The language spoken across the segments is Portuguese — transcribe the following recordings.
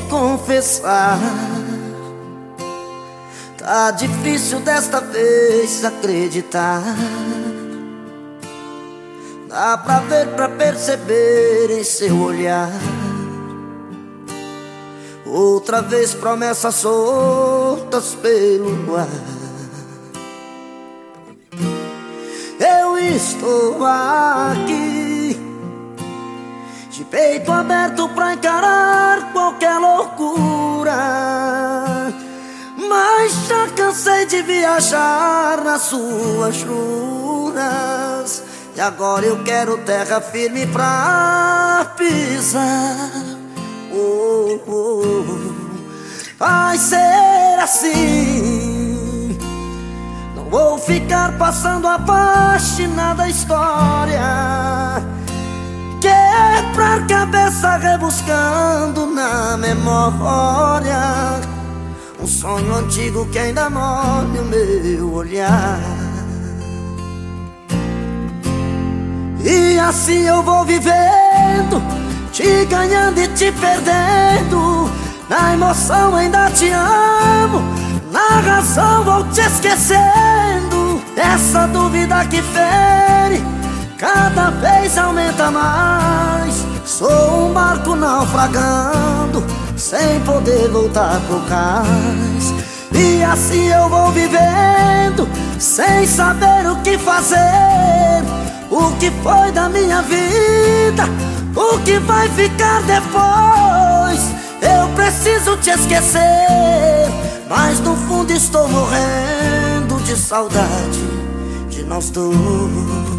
confessar. Tá difícil desta vez acreditar. Dá pra ver, pra perceber em seu olhar. Outra vez promessas soltas pelo ar. Eu estou aqui, de peito aberto pra encarar qualquer loucura. Mas já cansei de viajar nas suas juras. E agora eu quero terra firme pra pisar. Oh, oh. Vai ser assim. Não vou ficar passando a página da história. Cabeça rebuscando na memória. Um sonho antigo que ainda molha o meu olhar. E assim eu vou vivendo, te ganhando e te perdendo. Na emoção ainda te amo, na razão vou te esquecendo. Essa dúvida que fere, cada vez aumenta naufragando, sem poder voltar pro cais. E assim eu vou vivendo, sem saber o que fazer. O que foi da minha vida? O que vai ficar depois? Eu preciso te esquecer, mas no fundo estou morrendo de saudade de nós dois.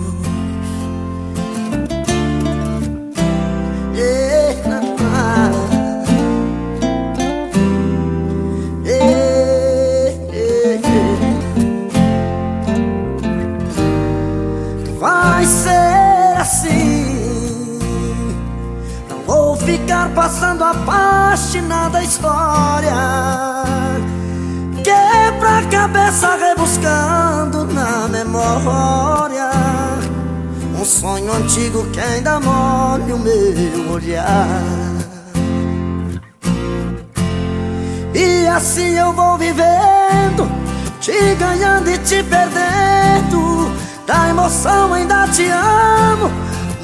Ficar passando a página da história. Quebra a cabeça rebuscando na memória. Um sonho antigo que ainda molha o meu olhar. E assim eu vou vivendo, te ganhando e te perdendo. Da emoção ainda te amo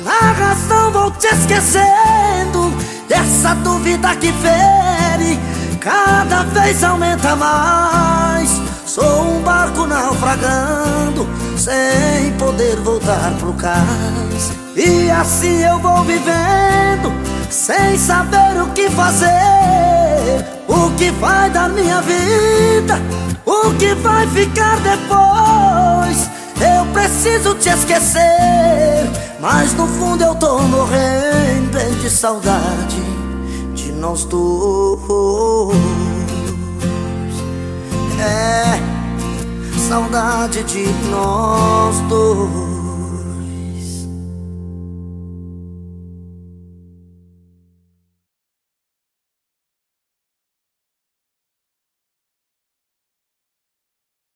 Na razão vou te esquecendo Dessa dúvida que fere. Cada vez aumenta mais. Sou um barco naufragando Sem poder voltar pro cais. E assim eu vou vivendo Sem saber o que fazer. O que vai dar minha vida? O que vai ficar depois? Eu preciso te esquecer, mas no fundo eu tô morrendo de saudade nós dois. É, saudade de nós dois.